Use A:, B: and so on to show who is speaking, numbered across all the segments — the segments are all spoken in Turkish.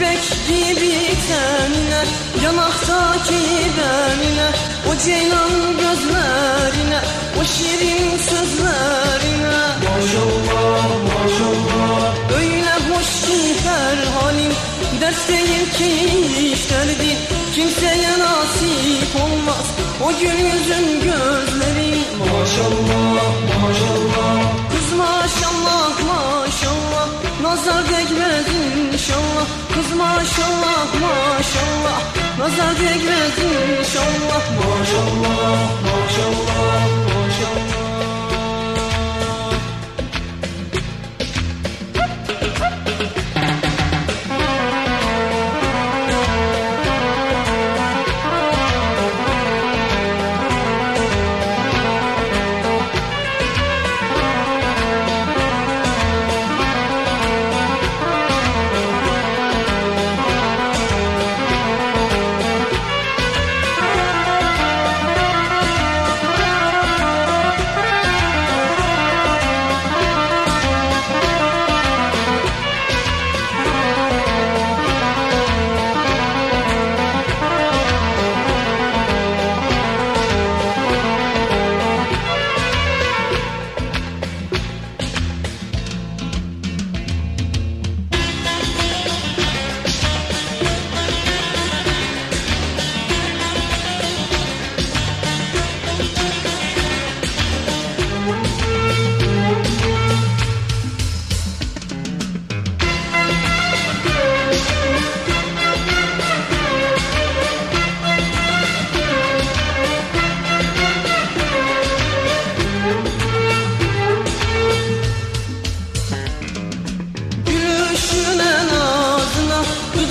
A: İpek gibi tenine Yanaktaki benine O ceylan gözlerine O şirin sözlerine.
B: Maşallah maşallah
A: Öyle hoş ki her halin Ders değil ki işlerdi Kimseye nasip olmaz O gül yüzün gözlerin.
B: Maşallah maşallah
A: Kız maşallah maşallah Nazar değmez maşallah maşallah. Nazar değmez inşallah
B: maşallah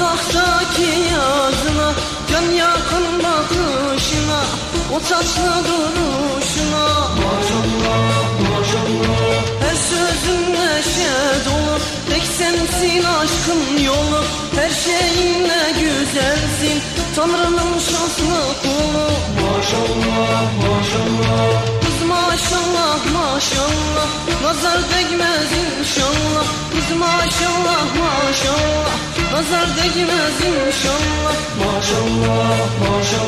A: Dudaktaki yazına Can yakın bakışına O taçlı duruşuna.
B: Maşallah maşallah.
A: Her sözün neşe dolu Tek sensin aşkın yolu. Her şeyinle güzelsin Tanrı'nın şanslı kulu.
B: Maşallah maşallah.
A: Kız maşallah maşallah. Nazar değmez inşallah. Kız maşallah maşallah Nazar değmez inşallah
B: Maşallah maşallah